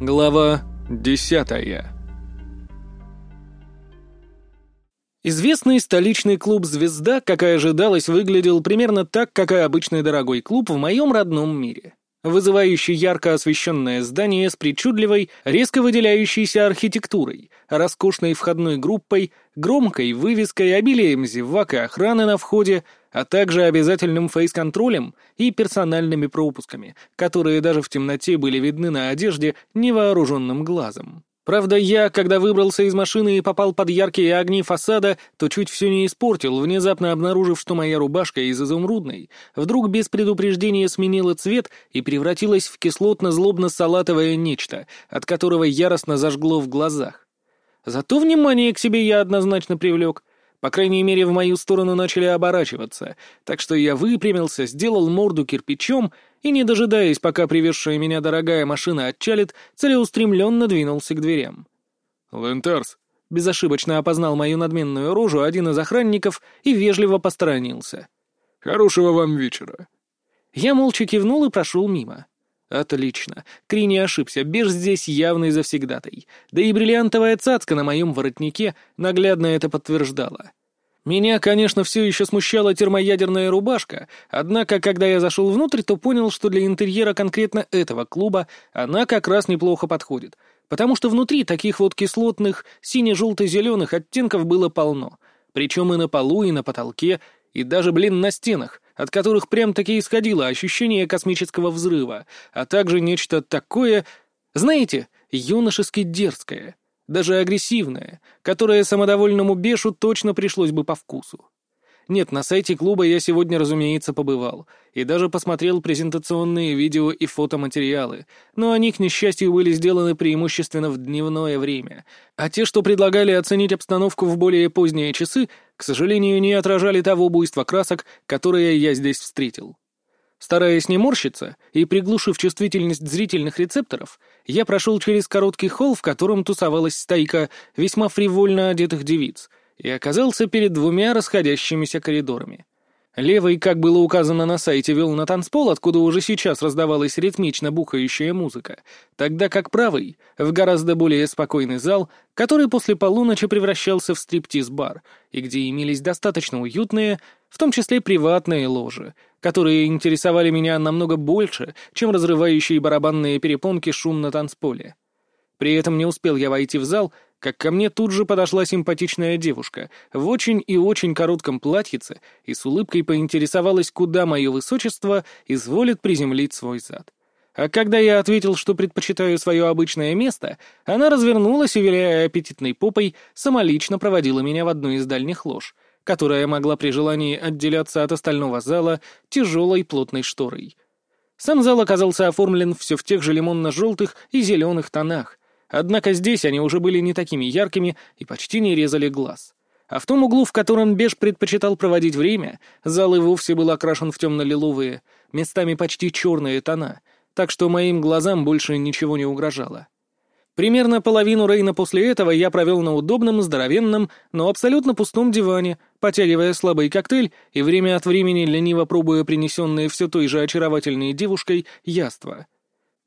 Глава десятая Известный столичный клуб «Звезда», как и ожидалось, выглядел примерно так, как и обычный дорогой клуб в моем родном мире. Вызывающий ярко освещенное здание с причудливой, резко выделяющейся архитектурой, роскошной входной группой, громкой вывеской, обилием зевак и охраны на входе, а также обязательным фейс-контролем и персональными пропусками, которые даже в темноте были видны на одежде невооруженным глазом. Правда, я, когда выбрался из машины и попал под яркие огни фасада, то чуть все не испортил, внезапно обнаружив, что моя рубашка из изумрудной вдруг без предупреждения сменила цвет и превратилась в кислотно-злобно-салатовое нечто, от которого яростно зажгло в глазах. Зато внимание к себе я однозначно привлек. По крайней мере, в мою сторону начали оборачиваться, так что я выпрямился, сделал морду кирпичом и, не дожидаясь, пока привезшая меня дорогая машина отчалит, целеустремленно двинулся к дверям. «Лентарс», — безошибочно опознал мою надменную рожу один из охранников и вежливо посторонился. «Хорошего вам вечера». Я молча кивнул и прошел мимо. Отлично. Кри не ошибся, Беж здесь явный завсегдатай. Да и бриллиантовая цацка на моем воротнике наглядно это подтверждала. Меня, конечно, все еще смущала термоядерная рубашка, однако, когда я зашел внутрь, то понял, что для интерьера конкретно этого клуба она как раз неплохо подходит, потому что внутри таких вот кислотных сине-желто-зеленых оттенков было полно, причем и на полу, и на потолке, и даже, блин, на стенах, от которых прям-таки исходило ощущение космического взрыва, а также нечто такое, знаете, юношески дерзкое, даже агрессивное, которое самодовольному Бешу точно пришлось бы по вкусу. Нет, на сайте клуба я сегодня, разумеется, побывал, и даже посмотрел презентационные видео и фотоматериалы, но они, к несчастью, были сделаны преимущественно в дневное время, а те, что предлагали оценить обстановку в более поздние часы, к сожалению, не отражали того буйства красок, которое я здесь встретил. Стараясь не морщиться и приглушив чувствительность зрительных рецепторов, я прошел через короткий холл, в котором тусовалась стайка весьма фривольно одетых девиц — и оказался перед двумя расходящимися коридорами. Левый, как было указано на сайте, вел на танцпол, откуда уже сейчас раздавалась ритмично бухающая музыка, тогда как правый — в гораздо более спокойный зал, который после полуночи превращался в стриптиз-бар, и где имелись достаточно уютные, в том числе приватные ложи, которые интересовали меня намного больше, чем разрывающие барабанные перепонки шум на танцполе. При этом не успел я войти в зал — как ко мне тут же подошла симпатичная девушка в очень и очень коротком платьице и с улыбкой поинтересовалась, куда мое высочество изволит приземлить свой зад. А когда я ответил, что предпочитаю свое обычное место, она развернулась и, аппетитной попой, самолично проводила меня в одну из дальних лож, которая могла при желании отделяться от остального зала тяжелой плотной шторой. Сам зал оказался оформлен все в тех же лимонно-желтых и зеленых тонах, Однако здесь они уже были не такими яркими и почти не резали глаз. А в том углу, в котором Беж предпочитал проводить время, зал и вовсе был окрашен в темно-лиловые, местами почти черные тона, так что моим глазам больше ничего не угрожало. Примерно половину Рейна после этого я провел на удобном, здоровенном, но абсолютно пустом диване, потягивая слабый коктейль и время от времени лениво пробуя принесенные все той же очаровательной девушкой яства —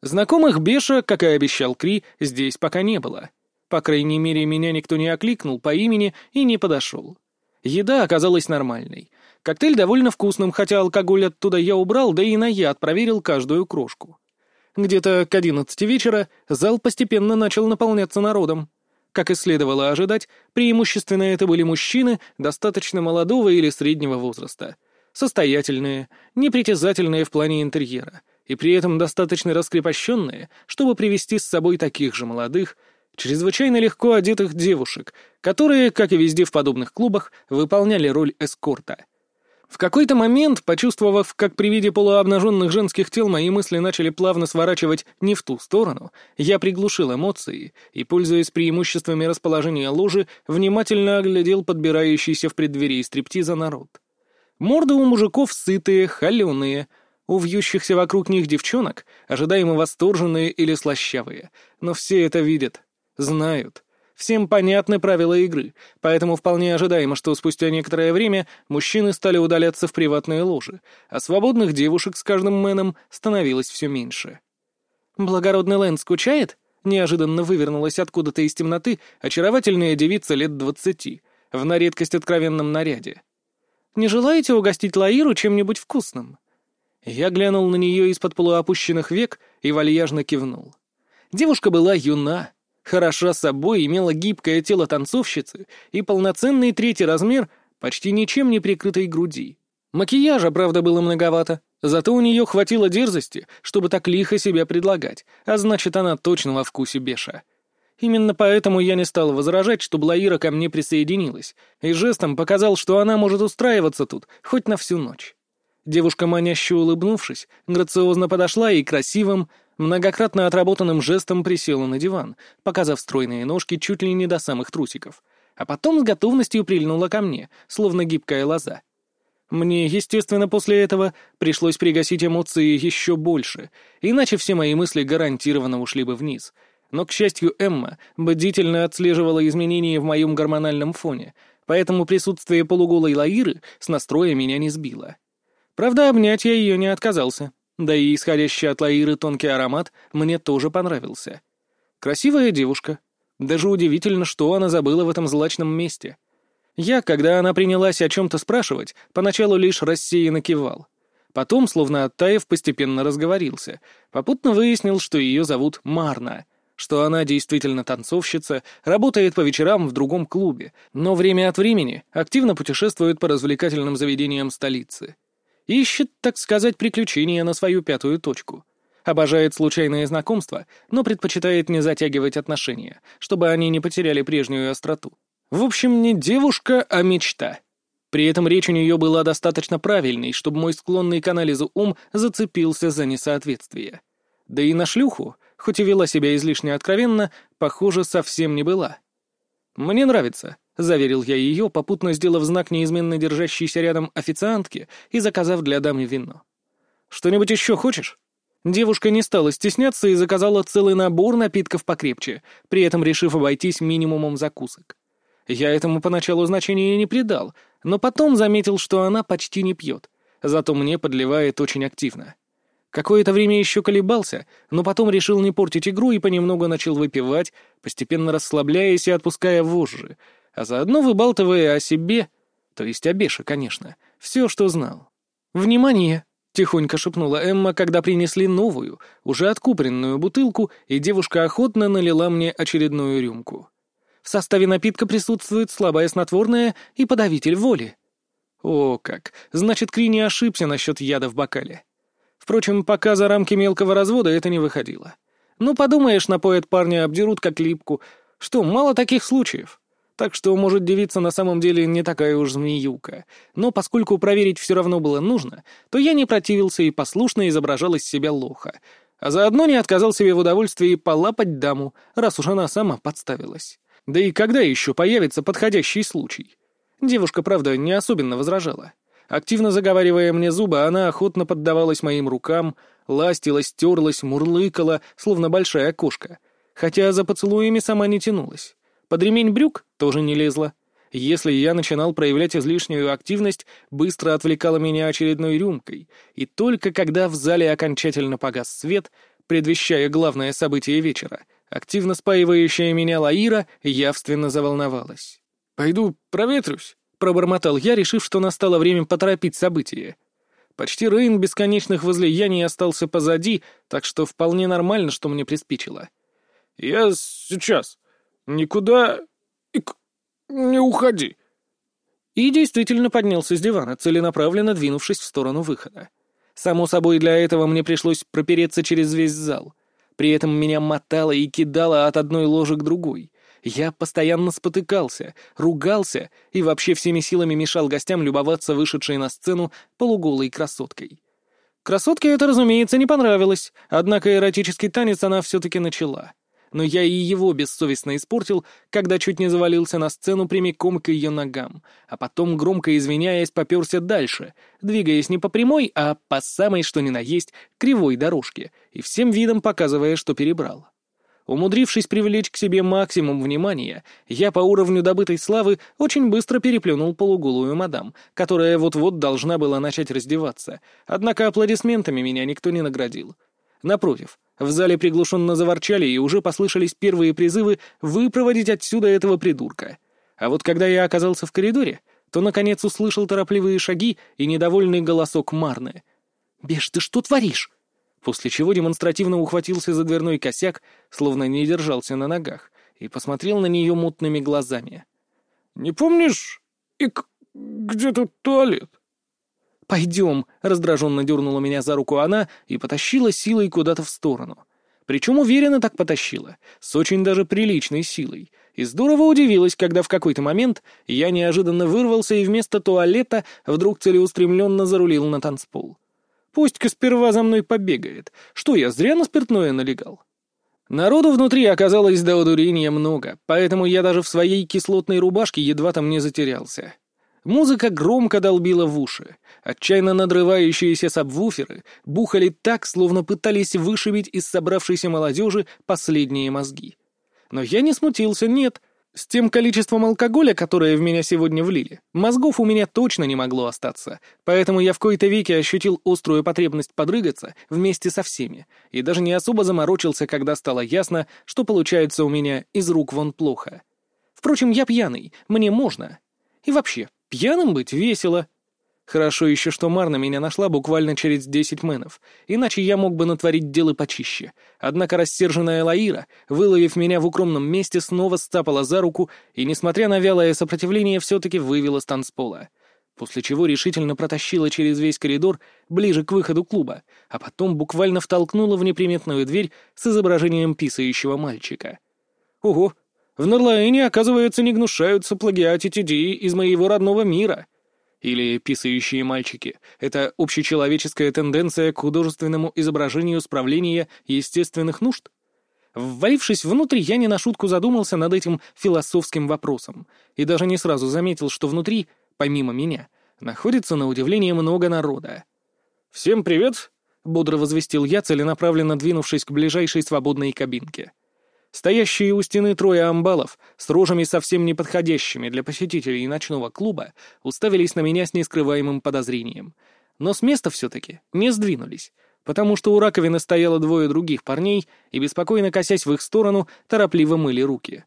Знакомых Беша, как и обещал Кри, здесь пока не было. По крайней мере, меня никто не окликнул по имени и не подошел. Еда оказалась нормальной. Коктейль довольно вкусным, хотя алкоголь оттуда я убрал, да и на яд проверил каждую крошку. Где-то к одиннадцати вечера зал постепенно начал наполняться народом. Как и следовало ожидать, преимущественно это были мужчины достаточно молодого или среднего возраста. Состоятельные, непритязательные в плане интерьера — и при этом достаточно раскрепощенные, чтобы привести с собой таких же молодых, чрезвычайно легко одетых девушек, которые, как и везде в подобных клубах, выполняли роль эскорта. В какой-то момент, почувствовав, как при виде полуобнаженных женских тел мои мысли начали плавно сворачивать не в ту сторону, я приглушил эмоции и, пользуясь преимуществами расположения ложи, внимательно оглядел подбирающийся в преддверии стриптиза народ. Морды у мужиков сытые, холеные — у вьющихся вокруг них девчонок ожидаемо восторженные или слащавые, но все это видят, знают. Всем понятны правила игры, поэтому вполне ожидаемо, что спустя некоторое время мужчины стали удаляться в приватные ложи, а свободных девушек с каждым мэном становилось все меньше. «Благородный Лэнд скучает?» Неожиданно вывернулась откуда-то из темноты очаровательная девица лет двадцати, в на редкость откровенном наряде. «Не желаете угостить Лаиру чем-нибудь вкусным?» Я глянул на нее из-под полуопущенных век и вальяжно кивнул. Девушка была юна, хороша собой, имела гибкое тело танцовщицы и полноценный третий размер почти ничем не прикрытой груди. Макияжа, правда, было многовато, зато у нее хватило дерзости, чтобы так лихо себя предлагать, а значит, она точно во вкусе Беша. Именно поэтому я не стал возражать, что Блаира ко мне присоединилась, и жестом показал, что она может устраиваться тут хоть на всю ночь. Девушка, маняще улыбнувшись, грациозно подошла и красивым, многократно отработанным жестом присела на диван, показав стройные ножки чуть ли не до самых трусиков, а потом с готовностью прильнула ко мне, словно гибкая лоза. Мне, естественно, после этого пришлось пригасить эмоции еще больше, иначе все мои мысли гарантированно ушли бы вниз. Но, к счастью, Эмма бдительно отслеживала изменения в моем гормональном фоне, поэтому присутствие полуголой Лаиры с настроя меня не сбило. Правда, обнять я ее не отказался. Да и исходящий от Лаиры тонкий аромат мне тоже понравился. Красивая девушка. Даже удивительно, что она забыла в этом злачном месте. Я, когда она принялась о чем-то спрашивать, поначалу лишь рассеянно кивал. Потом, словно оттаив, постепенно разговорился. Попутно выяснил, что ее зовут Марна, что она действительно танцовщица, работает по вечерам в другом клубе, но время от времени активно путешествует по развлекательным заведениям столицы. Ищет, так сказать, приключения на свою пятую точку. Обожает случайные знакомства, но предпочитает не затягивать отношения, чтобы они не потеряли прежнюю остроту. В общем, не девушка, а мечта. При этом речь у нее была достаточно правильной, чтобы мой склонный к анализу ум зацепился за несоответствие. Да и на шлюху, хоть и вела себя излишне откровенно, похоже, совсем не была. «Мне нравится», — заверил я ее, попутно сделав знак неизменно держащейся рядом официантки и заказав для дамы вино. «Что-нибудь еще хочешь?» Девушка не стала стесняться и заказала целый набор напитков покрепче, при этом решив обойтись минимумом закусок. Я этому поначалу значения не придал, но потом заметил, что она почти не пьет, зато мне подливает очень активно. Какое-то время еще колебался, но потом решил не портить игру и понемногу начал выпивать, постепенно расслабляясь и отпуская вожжи, а заодно выбалтывая о себе, то есть о Беше, конечно, все, что знал. «Внимание!» — тихонько шепнула Эмма, когда принесли новую, уже откупоренную бутылку, и девушка охотно налила мне очередную рюмку. В составе напитка присутствует слабое снотворное и подавитель воли. О, как! Значит, Кри не ошибся насчет яда в бокале. Впрочем, пока за рамки мелкого развода это не выходило. Ну, подумаешь, напоят парня, обдерут как липку. Что, мало таких случаев? Так что, может, девица на самом деле не такая уж змеюка. Но поскольку проверить все равно было нужно, то я не противился и послушно изображал из себя лоха. А заодно не отказал себе в удовольствии полапать даму, раз уж она сама подставилась. Да и когда еще появится подходящий случай? Девушка, правда, не особенно возражала. Активно заговаривая мне зубы, она охотно поддавалась моим рукам, ластилась, терлась, мурлыкала, словно большая кошка. Хотя за поцелуями сама не тянулась. Под ремень брюк тоже не лезла. Если я начинал проявлять излишнюю активность, быстро отвлекала меня очередной рюмкой, и только когда в зале окончательно погас свет, предвещая главное событие вечера, активно спаивающая меня Лаира явственно заволновалась. «Пойду проветрюсь», — пробормотал я, решив, что настало время поторопить события. Почти Рейн бесконечных возлияний остался позади, так что вполне нормально, что мне приспичило. «Я сейчас», «Никуда... не уходи!» И действительно поднялся с дивана, целенаправленно двинувшись в сторону выхода. Само собой, для этого мне пришлось пропереться через весь зал. При этом меня мотало и кидало от одной ложи к другой. Я постоянно спотыкался, ругался и вообще всеми силами мешал гостям любоваться вышедшей на сцену полуголой красоткой. Красотке это, разумеется, не понравилось, однако эротический танец она все-таки начала но я и его бессовестно испортил, когда чуть не завалился на сцену прямиком к ее ногам, а потом, громко извиняясь, поперся дальше, двигаясь не по прямой, а по самой что ни на есть кривой дорожке, и всем видом показывая, что перебрал. Умудрившись привлечь к себе максимум внимания, я по уровню добытой славы очень быстро переплюнул полуголую мадам, которая вот-вот должна была начать раздеваться, однако аплодисментами меня никто не наградил. Напротив, В зале приглушенно заворчали, и уже послышались первые призывы выпроводить отсюда этого придурка. А вот когда я оказался в коридоре, то, наконец, услышал торопливые шаги и недовольный голосок Марны. «Беш, ты что творишь?» После чего демонстративно ухватился за дверной косяк, словно не держался на ногах, и посмотрел на нее мутными глазами. «Не помнишь, ик, где тут туалет?» «Пойдем», — раздраженно дернула меня за руку она и потащила силой куда-то в сторону. Причем уверенно так потащила, с очень даже приличной силой. И здорово удивилась, когда в какой-то момент я неожиданно вырвался и вместо туалета вдруг целеустремленно зарулил на танцпол. Пусть-ка сперва за мной побегает. Что, я зря на спиртное налегал? Народу внутри оказалось до удурения много, поэтому я даже в своей кислотной рубашке едва там не затерялся. Музыка громко долбила в уши. Отчаянно надрывающиеся сабвуферы бухали так, словно пытались вышибить из собравшейся молодежи последние мозги. Но я не смутился, нет. С тем количеством алкоголя, которое в меня сегодня влили, мозгов у меня точно не могло остаться, поэтому я в кои-то веки ощутил острую потребность подрыгаться вместе со всеми, и даже не особо заморочился, когда стало ясно, что получается у меня из рук вон плохо. Впрочем, я пьяный, мне можно. И вообще, Пьяным быть весело. Хорошо еще, что Марна меня нашла буквально через десять мэнов, иначе я мог бы натворить дело почище. Однако рассерженная Лаира, выловив меня в укромном месте, снова стапала за руку и, несмотря на вялое сопротивление, все-таки вывела с танцпола. После чего решительно протащила через весь коридор ближе к выходу клуба, а потом буквально втолкнула в неприметную дверь с изображением писающего мальчика. Ого, в Норлаэне, оказывается, не гнушаются плагиатить идеи из моего родного мира. Или писающие мальчики. Это общечеловеческая тенденция к художественному изображению справления естественных нужд? Ввалившись внутрь, я не на шутку задумался над этим философским вопросом и даже не сразу заметил, что внутри, помимо меня, находится на удивление много народа. «Всем привет!» — бодро возвестил я, целенаправленно двинувшись к ближайшей свободной кабинке. Стоящие у стены трое амбалов, с рожами совсем неподходящими для посетителей ночного клуба, уставились на меня с нескрываемым подозрением. Но с места все-таки не сдвинулись, потому что у раковины стояло двое других парней и, беспокойно косясь в их сторону, торопливо мыли руки.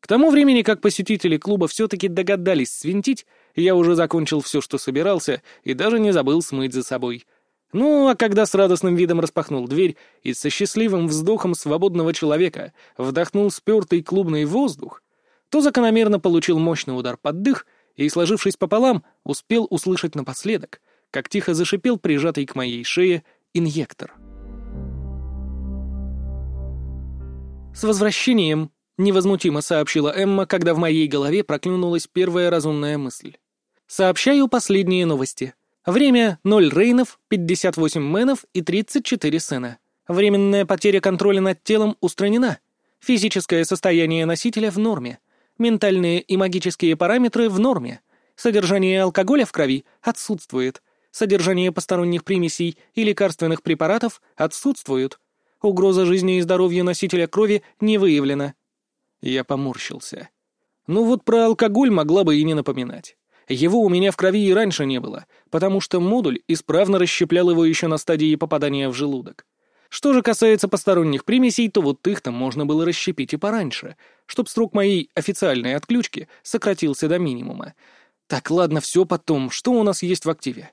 К тому времени, как посетители клуба все-таки догадались свинтить, я уже закончил все, что собирался, и даже не забыл смыть за собой — ну, а когда с радостным видом распахнул дверь и со счастливым вздохом свободного человека вдохнул спертый клубный воздух, то закономерно получил мощный удар под дых и, сложившись пополам, успел услышать напоследок, как тихо зашипел прижатый к моей шее инъектор. «С возвращением!» — невозмутимо сообщила Эмма, когда в моей голове проклюнулась первая разумная мысль. «Сообщаю последние новости. Время — 0 рейнов, 58 мэнов и 34 сена. Временная потеря контроля над телом устранена. Физическое состояние носителя в норме. Ментальные и магические параметры в норме. Содержание алкоголя в крови отсутствует. Содержание посторонних примесей и лекарственных препаратов отсутствуют. Угроза жизни и здоровью носителя крови не выявлена. Я поморщился. Ну вот про алкоголь могла бы и не напоминать. Его у меня в крови и раньше не было, потому что модуль исправно расщеплял его еще на стадии попадания в желудок. Что же касается посторонних примесей, то вот их-то можно было расщепить и пораньше, чтоб срок моей официальной отключки сократился до минимума. Так, ладно, все потом. Что у нас есть в активе?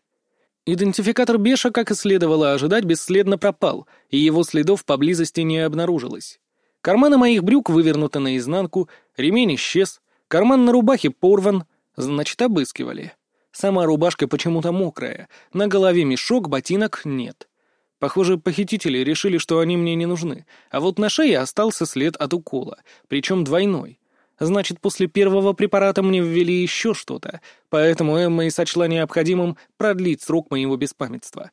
Идентификатор Беша, как и следовало ожидать, бесследно пропал, и его следов поблизости не обнаружилось. Карманы моих брюк вывернуты наизнанку, ремень исчез, карман на рубахе порван — Значит, обыскивали. Сама рубашка почему-то мокрая, на голове мешок, ботинок нет. Похоже, похитители решили, что они мне не нужны, а вот на шее остался след от укола, причем двойной. Значит, после первого препарата мне ввели еще что-то, поэтому Эмма и сочла необходимым продлить срок моего беспамятства.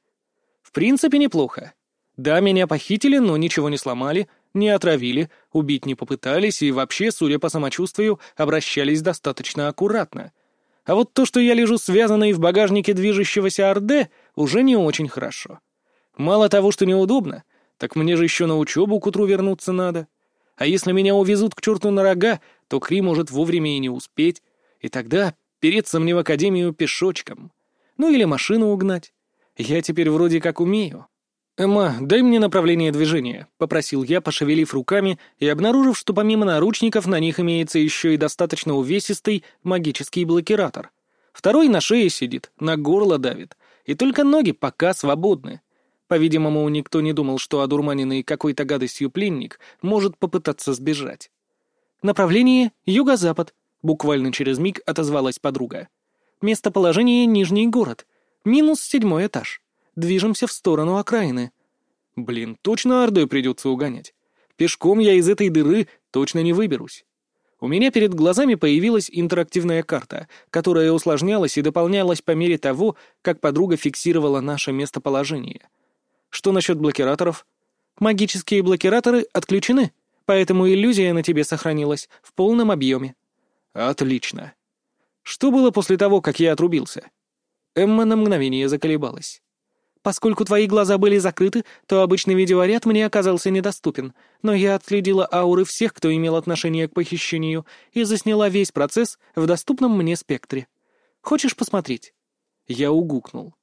В принципе, неплохо. Да, меня похитили, но ничего не сломали, не отравили, убить не попытались и вообще, судя по самочувствию, обращались достаточно аккуратно. А вот то, что я лежу связанный в багажнике движущегося Орде, уже не очень хорошо. Мало того, что неудобно, так мне же еще на учебу к утру вернуться надо. А если меня увезут к черту на рога, то Кри может вовремя и не успеть, и тогда переться мне в академию пешочком. Ну или машину угнать. Я теперь вроде как умею. «Эмма, дай мне направление движения», — попросил я, пошевелив руками и обнаружив, что помимо наручников на них имеется еще и достаточно увесистый магический блокиратор. Второй на шее сидит, на горло давит, и только ноги пока свободны. По-видимому, никто не думал, что одурманенный какой-то гадостью пленник может попытаться сбежать. «Направление — юго-запад», — буквально через миг отозвалась подруга. «Местоположение — Нижний город. Минус седьмой этаж». Движемся в сторону окраины. Блин, точно Ордой придется угонять. Пешком я из этой дыры точно не выберусь. У меня перед глазами появилась интерактивная карта, которая усложнялась и дополнялась по мере того, как подруга фиксировала наше местоположение. Что насчет блокираторов? Магические блокираторы отключены, поэтому иллюзия на тебе сохранилась в полном объеме. Отлично. Что было после того, как я отрубился? Эмма на мгновение заколебалась. Поскольку твои глаза были закрыты, то обычный видеоряд мне оказался недоступен, но я отследила ауры всех, кто имел отношение к похищению, и засняла весь процесс в доступном мне спектре. Хочешь посмотреть?» Я угукнул.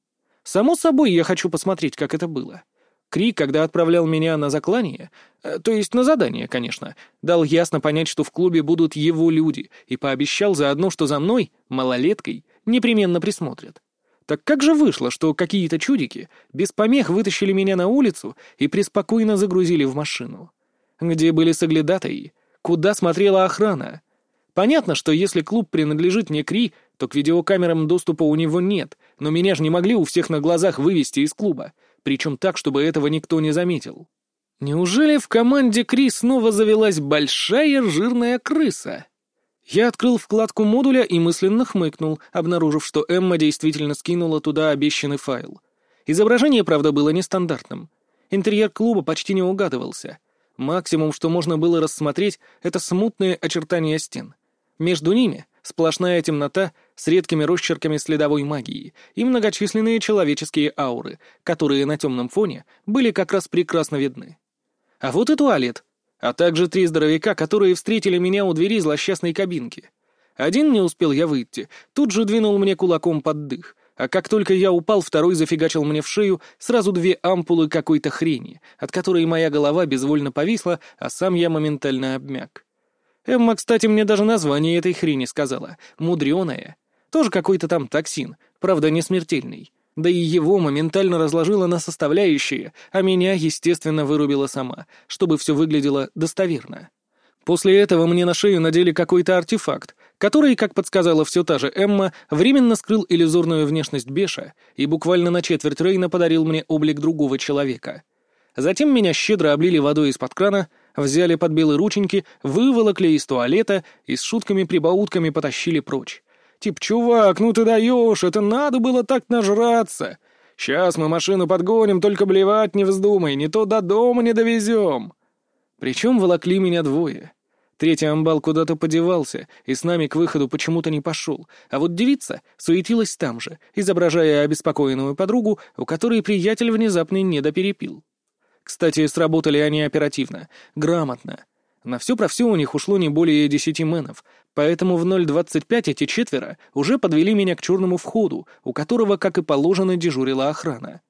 «Само собой, я хочу посмотреть, как это было». Крик, когда отправлял меня на заклание, э, то есть на задание, конечно, дал ясно понять, что в клубе будут его люди, и пообещал заодно, что за мной, малолеткой, непременно присмотрят. Так как же вышло, что какие-то чудики без помех вытащили меня на улицу и преспокойно загрузили в машину? Где были соглядатаи? Куда смотрела охрана? Понятно, что если клуб принадлежит не Кри, то к видеокамерам доступа у него нет, но меня же не могли у всех на глазах вывести из клуба, причем так, чтобы этого никто не заметил. Неужели в команде Кри снова завелась большая жирная крыса? Я открыл вкладку модуля и мысленно хмыкнул, обнаружив, что Эмма действительно скинула туда обещанный файл. Изображение, правда, было нестандартным. Интерьер клуба почти не угадывался. Максимум, что можно было рассмотреть, это смутные очертания стен. Между ними сплошная темнота с редкими росчерками следовой магии и многочисленные человеческие ауры, которые на темном фоне были как раз прекрасно видны. А вот и туалет, а также три здоровяка, которые встретили меня у двери злосчастной кабинки. Один не успел я выйти, тут же двинул мне кулаком под дых, а как только я упал, второй зафигачил мне в шею сразу две ампулы какой-то хрени, от которой моя голова безвольно повисла, а сам я моментально обмяк. Эмма, кстати, мне даже название этой хрени сказала — мудреная. Тоже какой-то там токсин, правда, не смертельный. Да и его моментально разложила на составляющие, а меня, естественно, вырубила сама, чтобы все выглядело достоверно. После этого мне на шею надели какой-то артефакт, который, как подсказала все та же Эмма, временно скрыл иллюзорную внешность Беша и буквально на четверть Рейна подарил мне облик другого человека. Затем меня щедро облили водой из-под крана, взяли под белые рученьки, выволокли из туалета и с шутками-прибаутками потащили прочь, Тип, чувак, ну ты даешь, это надо было так нажраться. Сейчас мы машину подгоним, только блевать не вздумай, не то до дома не довезем. Причем волокли меня двое. Третий амбал куда-то подевался, и с нами к выходу почему-то не пошел, а вот девица суетилась там же, изображая обеспокоенную подругу, у которой приятель внезапно недоперепил. Кстати, сработали они оперативно, грамотно. На все про все у них ушло не более десяти мэнов, поэтому в 0.25 эти четверо уже подвели меня к черному входу, у которого, как и положено, дежурила охрана.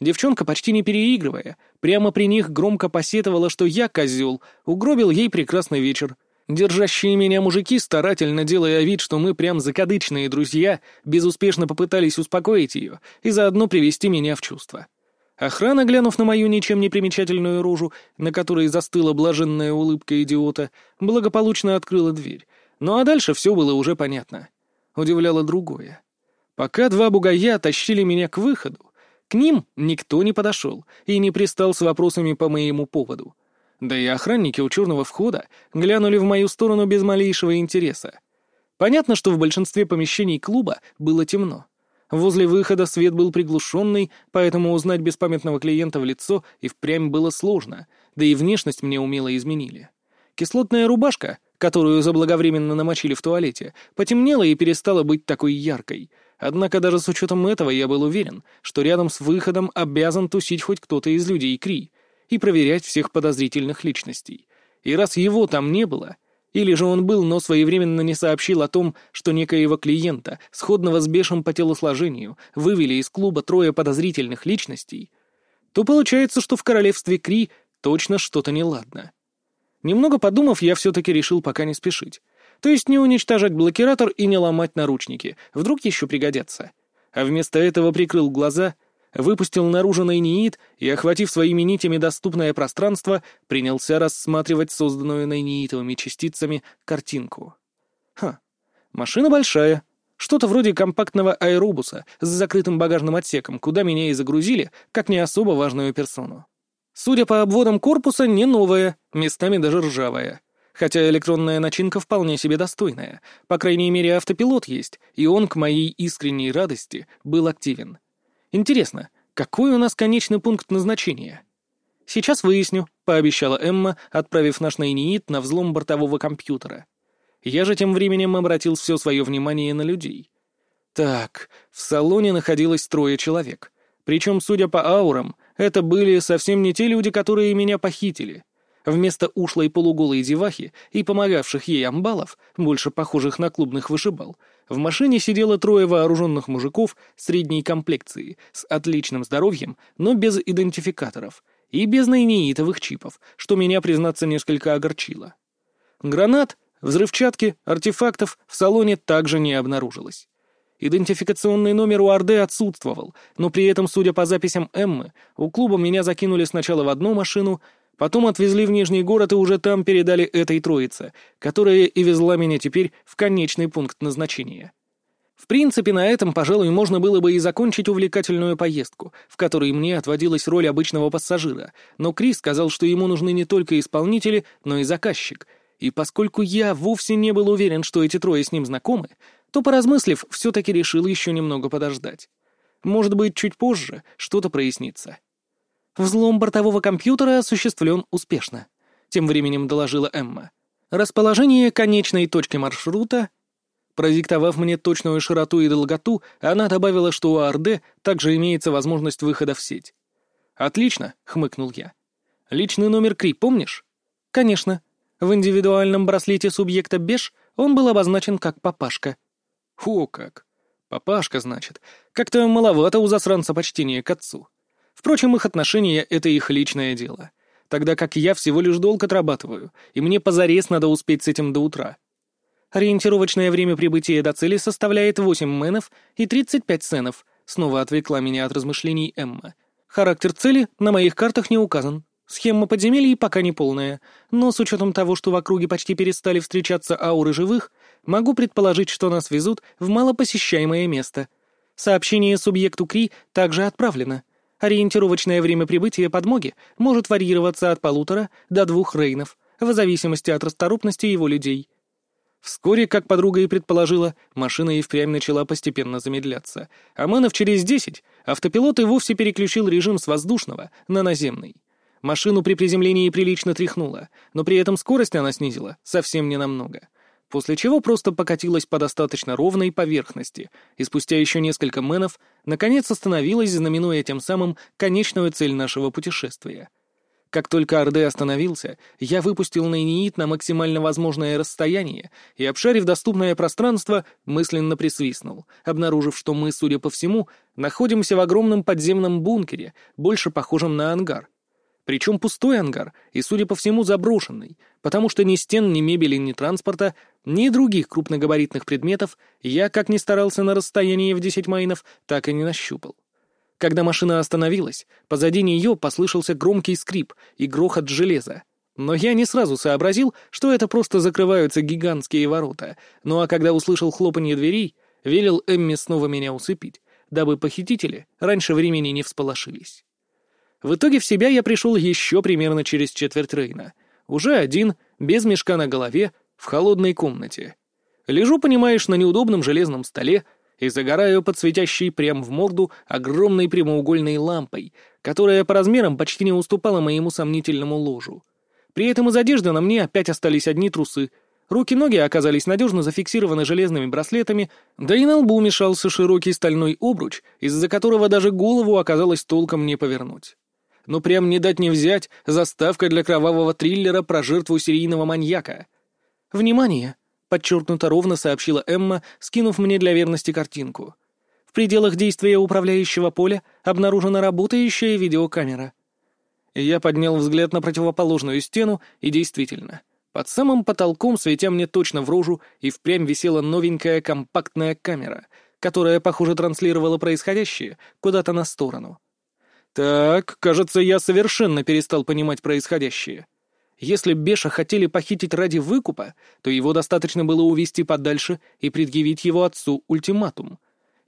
Девчонка, почти не переигрывая, прямо при них громко посетовала, что я, козел, угробил ей прекрасный вечер. Держащие меня мужики, старательно делая вид, что мы прям закадычные друзья, безуспешно попытались успокоить ее и заодно привести меня в чувство. Охрана, глянув на мою ничем не примечательную рожу, на которой застыла блаженная улыбка идиота, благополучно открыла дверь. Ну а дальше все было уже понятно. Удивляло другое. Пока два бугая тащили меня к выходу, к ним никто не подошел и не пристал с вопросами по моему поводу. Да и охранники у черного входа глянули в мою сторону без малейшего интереса. Понятно, что в большинстве помещений клуба было темно. Возле выхода свет был приглушенный, поэтому узнать беспамятного клиента в лицо и впрямь было сложно, да и внешность мне умело изменили. Кислотная рубашка, которую заблаговременно намочили в туалете, потемнела и перестала быть такой яркой. Однако даже с учетом этого я был уверен, что рядом с выходом обязан тусить хоть кто-то из людей Кри и проверять всех подозрительных личностей. И раз его там не было, или же он был, но своевременно не сообщил о том, что некоего клиента, сходного с Бешем по телосложению, вывели из клуба трое подозрительных личностей, то получается, что в королевстве Кри точно что-то неладно. Немного подумав, я все-таки решил пока не спешить. То есть не уничтожать блокиратор и не ломать наручники, вдруг еще пригодятся. А вместо этого прикрыл глаза, выпустил наружу Найниит и, охватив своими нитями доступное пространство, принялся рассматривать созданную Найниитовыми частицами картинку. Ха, машина большая, что-то вроде компактного аэробуса с закрытым багажным отсеком, куда меня и загрузили, как не особо важную персону. Судя по обводам корпуса, не новая, местами даже ржавая. Хотя электронная начинка вполне себе достойная. По крайней мере, автопилот есть, и он, к моей искренней радости, был активен. Интересно, какой у нас конечный пункт назначения? Сейчас выясню, пообещала Эмма, отправив наш Найниит на взлом бортового компьютера. Я же тем временем обратил все свое внимание на людей. Так, в салоне находилось трое человек. Причем, судя по аурам, это были совсем не те люди, которые меня похитили. Вместо ушлой полуголой девахи и помогавших ей амбалов, больше похожих на клубных вышибал, в машине сидело трое вооруженных мужиков средней комплекции, с отличным здоровьем, но без идентификаторов, и без наиниитовых чипов, что меня, признаться, несколько огорчило. Гранат Взрывчатки, артефактов в салоне также не обнаружилось. Идентификационный номер у Орды отсутствовал, но при этом, судя по записям Эммы, у клуба меня закинули сначала в одну машину, потом отвезли в Нижний город и уже там передали этой троице, которая и везла меня теперь в конечный пункт назначения. В принципе, на этом, пожалуй, можно было бы и закончить увлекательную поездку, в которой мне отводилась роль обычного пассажира, но Крис сказал, что ему нужны не только исполнители, но и заказчик — и поскольку я вовсе не был уверен, что эти трое с ним знакомы, то, поразмыслив, все-таки решил еще немного подождать. Может быть, чуть позже что-то прояснится. Взлом бортового компьютера осуществлен успешно. Тем временем доложила Эмма. Расположение конечной точки маршрута... Продиктовав мне точную широту и долготу, она добавила, что у АРД также имеется возможность выхода в сеть. «Отлично», — хмыкнул я. «Личный номер Кри помнишь?» «Конечно», в индивидуальном браслете субъекта Беш он был обозначен как папашка. Фу как. Папашка, значит. Как-то маловато у засранца почтения к отцу. Впрочем, их отношения — это их личное дело. Тогда как я всего лишь долг отрабатываю, и мне позарез надо успеть с этим до утра. Ориентировочное время прибытия до цели составляет 8 мэнов и 35 сенов, снова отвлекла меня от размышлений Эмма. Характер цели на моих картах не указан. Схема подземелья пока не полная, но с учетом того, что в округе почти перестали встречаться ауры живых, могу предположить, что нас везут в малопосещаемое место. Сообщение субъекту Кри также отправлено. Ориентировочное время прибытия подмоги может варьироваться от полутора до двух рейнов, в зависимости от расторопности его людей. Вскоре, как подруга и предположила, машина и впрямь начала постепенно замедляться, а мэнов через десять автопилот и вовсе переключил режим с воздушного на наземный. Машину при приземлении прилично тряхнуло, но при этом скорость она снизила совсем не намного. После чего просто покатилась по достаточно ровной поверхности, и спустя еще несколько мэнов наконец остановилась, знаменуя тем самым конечную цель нашего путешествия. Как только Орде остановился, я выпустил Найниит на максимально возможное расстояние и, обшарив доступное пространство, мысленно присвистнул, обнаружив, что мы, судя по всему, находимся в огромном подземном бункере, больше похожем на ангар. Причем пустой ангар и, судя по всему, заброшенный, потому что ни стен, ни мебели, ни транспорта, ни других крупногабаритных предметов я, как ни старался на расстоянии в 10 майнов, так и не нащупал. Когда машина остановилась, позади нее послышался громкий скрип и грохот железа. Но я не сразу сообразил, что это просто закрываются гигантские ворота, ну а когда услышал хлопанье дверей, велел Эмми снова меня усыпить, дабы похитители раньше времени не всполошились. В итоге в себя я пришел еще примерно через четверть Рейна. Уже один, без мешка на голове, в холодной комнате. Лежу, понимаешь, на неудобном железном столе и загораю под светящей прямо в морду огромной прямоугольной лампой, которая по размерам почти не уступала моему сомнительному ложу. При этом из одежды на мне опять остались одни трусы. Руки-ноги оказались надежно зафиксированы железными браслетами, да и на лбу мешался широкий стальной обруч, из-за которого даже голову оказалось толком не повернуть. Ну прям не дать не взять, заставка для кровавого триллера про жертву серийного маньяка. «Внимание!» — подчеркнуто ровно сообщила Эмма, скинув мне для верности картинку. В пределах действия управляющего поля обнаружена работающая видеокамера. Я поднял взгляд на противоположную стену, и действительно, под самым потолком, светя мне точно в рожу, и впрямь висела новенькая компактная камера, которая, похоже, транслировала происходящее куда-то на сторону. Так, кажется, я совершенно перестал понимать происходящее. Если Беша хотели похитить ради выкупа, то его достаточно было увести подальше и предъявить его отцу ультиматум.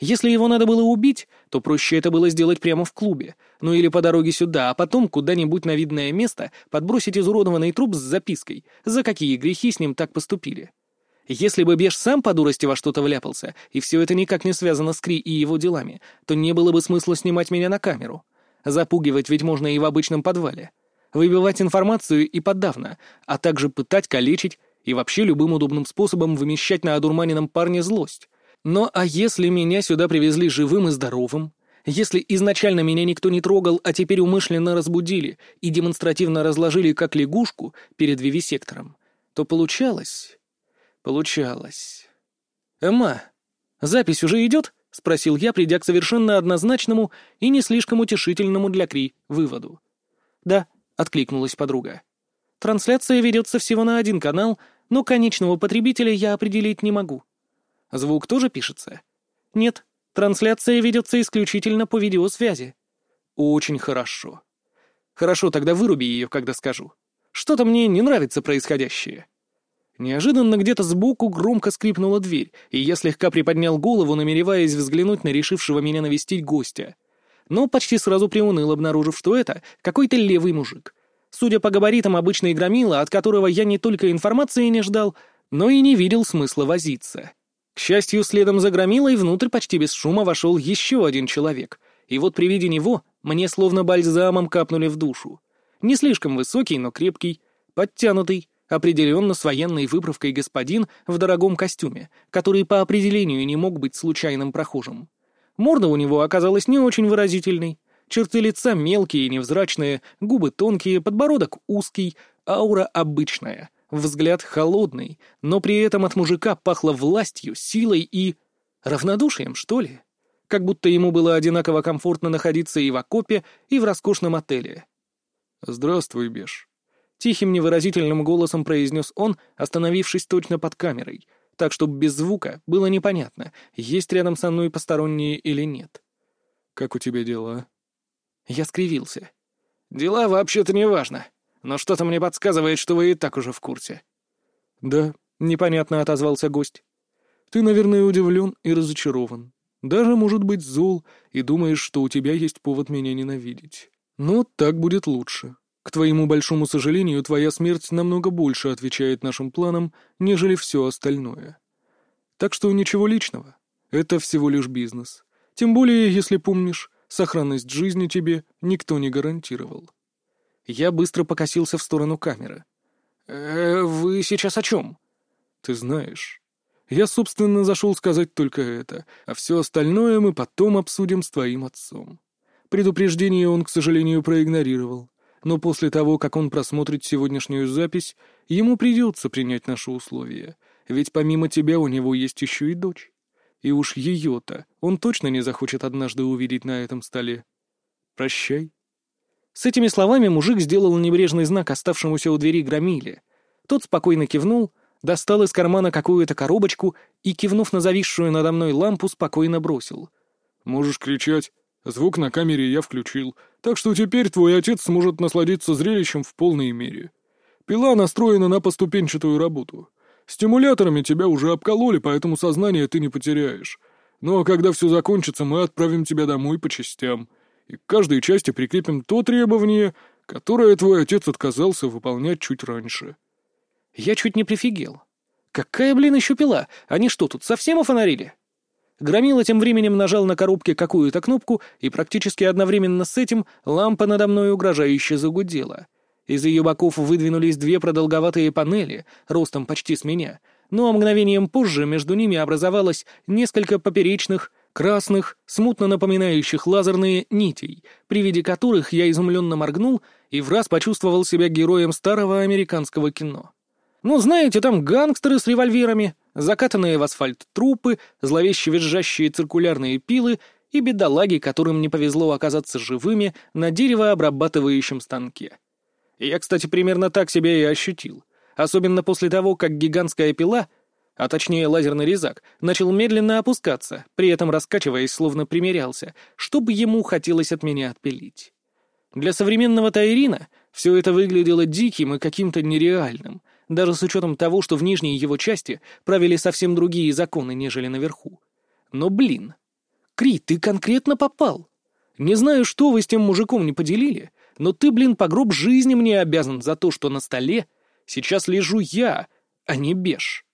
Если его надо было убить, то проще это было сделать прямо в клубе, ну или по дороге сюда, а потом куда-нибудь на видное место подбросить изуродованный труп с запиской, за какие грехи с ним так поступили. Если бы Беш сам по дурости во что-то вляпался, и все это никак не связано с Кри и его делами, то не было бы смысла снимать меня на камеру. Запугивать ведь можно и в обычном подвале. Выбивать информацию и подавно, а также пытать, калечить и вообще любым удобным способом вымещать на одурманенном парне злость. Но а если меня сюда привезли живым и здоровым? Если изначально меня никто не трогал, а теперь умышленно разбудили и демонстративно разложили как лягушку перед вивисектором, то получалось... Получалось... «Эмма, запись уже идет?» — спросил я, придя к совершенно однозначному и не слишком утешительному для Кри выводу. «Да», — откликнулась подруга. «Трансляция ведется всего на один канал, но конечного потребителя я определить не могу». «Звук тоже пишется?» «Нет, трансляция ведется исключительно по видеосвязи». «Очень хорошо». «Хорошо, тогда выруби ее, когда скажу. Что-то мне не нравится происходящее». Неожиданно где-то сбоку громко скрипнула дверь, и я слегка приподнял голову, намереваясь взглянуть на решившего меня навестить гостя. Но почти сразу приуныл, обнаружив, что это какой-то левый мужик. Судя по габаритам, обычный громила, от которого я не только информации не ждал, но и не видел смысла возиться. К счастью, следом за громилой внутрь почти без шума вошел еще один человек, и вот при виде него мне словно бальзамом капнули в душу. Не слишком высокий, но крепкий, подтянутый, Определенно с военной выправкой господин в дорогом костюме, который по определению не мог быть случайным прохожим. Морда у него оказалась не очень выразительной. Черты лица мелкие и невзрачные, губы тонкие, подбородок узкий, аура обычная, взгляд холодный, но при этом от мужика пахло властью, силой и... равнодушием, что ли? Как будто ему было одинаково комфортно находиться и в окопе, и в роскошном отеле. «Здравствуй, Беш», Тихим невыразительным голосом произнес он, остановившись точно под камерой, так чтобы без звука было непонятно, есть рядом со мной посторонние или нет. «Как у тебя дела?» Я скривился. «Дела вообще-то не важно, но что-то мне подсказывает, что вы и так уже в курсе». «Да», — непонятно отозвался гость. «Ты, наверное, удивлен и разочарован. Даже, может быть, зол и думаешь, что у тебя есть повод меня ненавидеть. Но так будет лучше. К твоему большому сожалению, твоя смерть намного больше отвечает нашим планам, нежели все остальное. Так что ничего личного. Это всего лишь бизнес. Тем более, если помнишь, сохранность жизни тебе никто не гарантировал. Я быстро покосился в сторону камеры. «Э, «Вы сейчас о чем?» «Ты знаешь. Я, собственно, зашел сказать только это, а все остальное мы потом обсудим с твоим отцом. Предупреждение он, к сожалению, проигнорировал но после того, как он просмотрит сегодняшнюю запись, ему придется принять наши условия, ведь помимо тебя у него есть еще и дочь. И уж ее-то он точно не захочет однажды увидеть на этом столе. Прощай. С этими словами мужик сделал небрежный знак оставшемуся у двери громиле. Тот спокойно кивнул, достал из кармана какую-то коробочку и, кивнув на зависшую надо мной лампу, спокойно бросил. «Можешь кричать, Звук на камере я включил, так что теперь твой отец сможет насладиться зрелищем в полной мере. Пила настроена на поступенчатую работу. Стимуляторами тебя уже обкололи, поэтому сознание ты не потеряешь. Но когда все закончится, мы отправим тебя домой по частям. И к каждой части прикрепим то требование, которое твой отец отказался выполнять чуть раньше. Я чуть не прифигел. Какая, блин, еще пила? Они что, тут совсем офонарили? Громила тем временем нажал на коробке какую-то кнопку, и практически одновременно с этим лампа надо мной угрожающе загудела. Из ее боков выдвинулись две продолговатые панели, ростом почти с меня, а мгновением позже между ними образовалось несколько поперечных, красных, смутно напоминающих лазерные нитей, при виде которых я изумленно моргнул и в раз почувствовал себя героем старого американского кино. Ну, знаете, там гангстеры с револьверами, закатанные в асфальт трупы, зловеще визжащие циркулярные пилы и бедолаги, которым не повезло оказаться живыми на деревообрабатывающем станке. Я, кстати, примерно так себя и ощутил, особенно после того, как гигантская пила, а точнее лазерный резак, начал медленно опускаться, при этом раскачиваясь, словно примерялся, что бы ему хотелось от меня отпилить. Для современного Тайрина все это выглядело диким и каким-то нереальным, даже с учетом того, что в нижней его части правили совсем другие законы, нежели наверху. Но, блин, Кри, ты конкретно попал. Не знаю, что вы с тем мужиком не поделили, но ты, блин, по гроб жизни мне обязан за то, что на столе сейчас лежу я, а не беж.